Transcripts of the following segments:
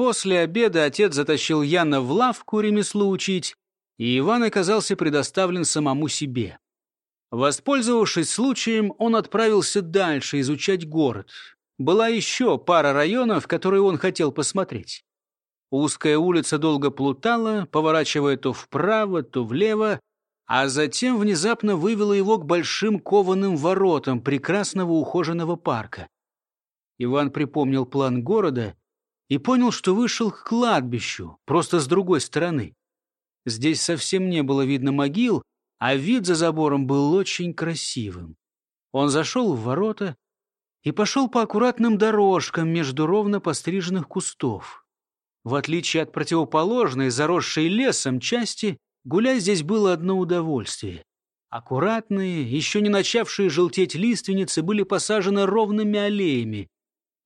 После обеда отец затащил Яна в лавку ремеслу учить, и Иван оказался предоставлен самому себе. Воспользовавшись случаем, он отправился дальше изучать город. Была еще пара районов, которые он хотел посмотреть. Узкая улица долго плутала, поворачивая то вправо, то влево, а затем внезапно вывела его к большим кованым воротам прекрасного ухоженного парка. Иван припомнил план города и понял, что вышел к кладбищу, просто с другой стороны. Здесь совсем не было видно могил, а вид за забором был очень красивым. Он зашел в ворота и пошел по аккуратным дорожкам между ровно постриженных кустов. В отличие от противоположной, заросшей лесом части, гулять здесь было одно удовольствие. Аккуратные, еще не начавшие желтеть лиственницы были посажены ровными аллеями.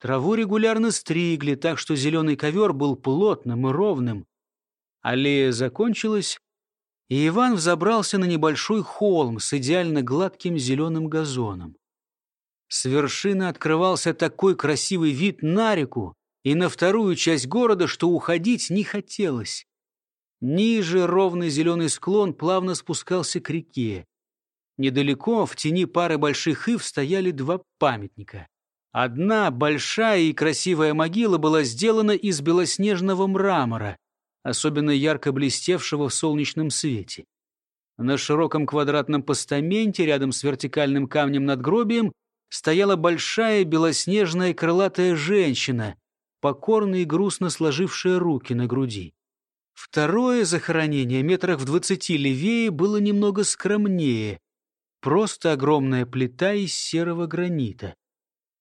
Траву регулярно стригли, так что зеленый ковер был плотным и ровным. Аллея закончилась, и Иван взобрался на небольшой холм с идеально гладким зеленым газоном. С вершины открывался такой красивый вид на реку и на вторую часть города, что уходить не хотелось. Ниже ровный зеленый склон плавно спускался к реке. Недалеко, в тени пары больших ив, стояли два памятника. Одна большая и красивая могила была сделана из белоснежного мрамора, особенно ярко блестевшего в солнечном свете. На широком квадратном постаменте рядом с вертикальным камнем над гробием стояла большая белоснежная крылатая женщина, покорно и грустно сложившая руки на груди. Второе захоронение, метрах в двадцати левее, было немного скромнее. Просто огромная плита из серого гранита.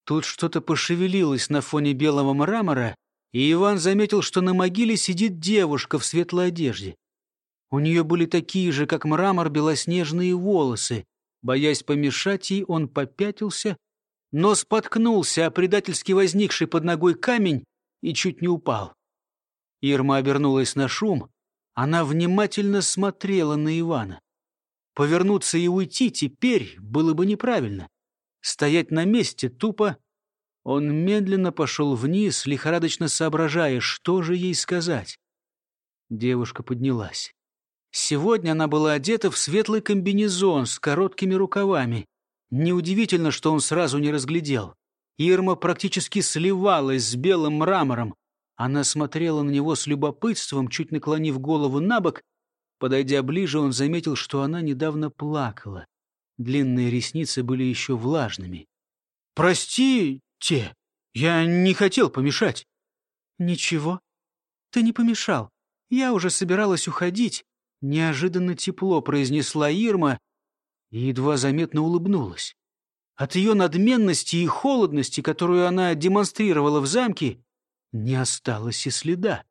Тут что-то пошевелилось на фоне белого мрамора, и Иван заметил, что на могиле сидит девушка в светлой одежде. У нее были такие же, как мрамор, белоснежные волосы. Боясь помешать ей, он попятился, но споткнулся о предательски возникший под ногой камень и чуть не упал. Ирма обернулась на шум. Она внимательно смотрела на Ивана. Повернуться и уйти теперь было бы неправильно. Стоять на месте тупо он медленно пошел вниз, лихорадочно соображая, что же ей сказать. Девушка поднялась. Сегодня она была одета в светлый комбинезон с короткими рукавами. Неудивительно, что он сразу не разглядел. Ирма практически сливалась с белым мрамором. Она смотрела на него с любопытством, чуть наклонив голову на бок. Подойдя ближе, он заметил, что она недавно плакала. Длинные ресницы были еще влажными. «Прости, те. Я не хотел помешать». «Ничего. Ты не помешал. Я уже собиралась уходить». Неожиданно тепло произнесла Ирма и едва заметно улыбнулась. От ее надменности и холодности, которую она демонстрировала в замке, не осталось и следа.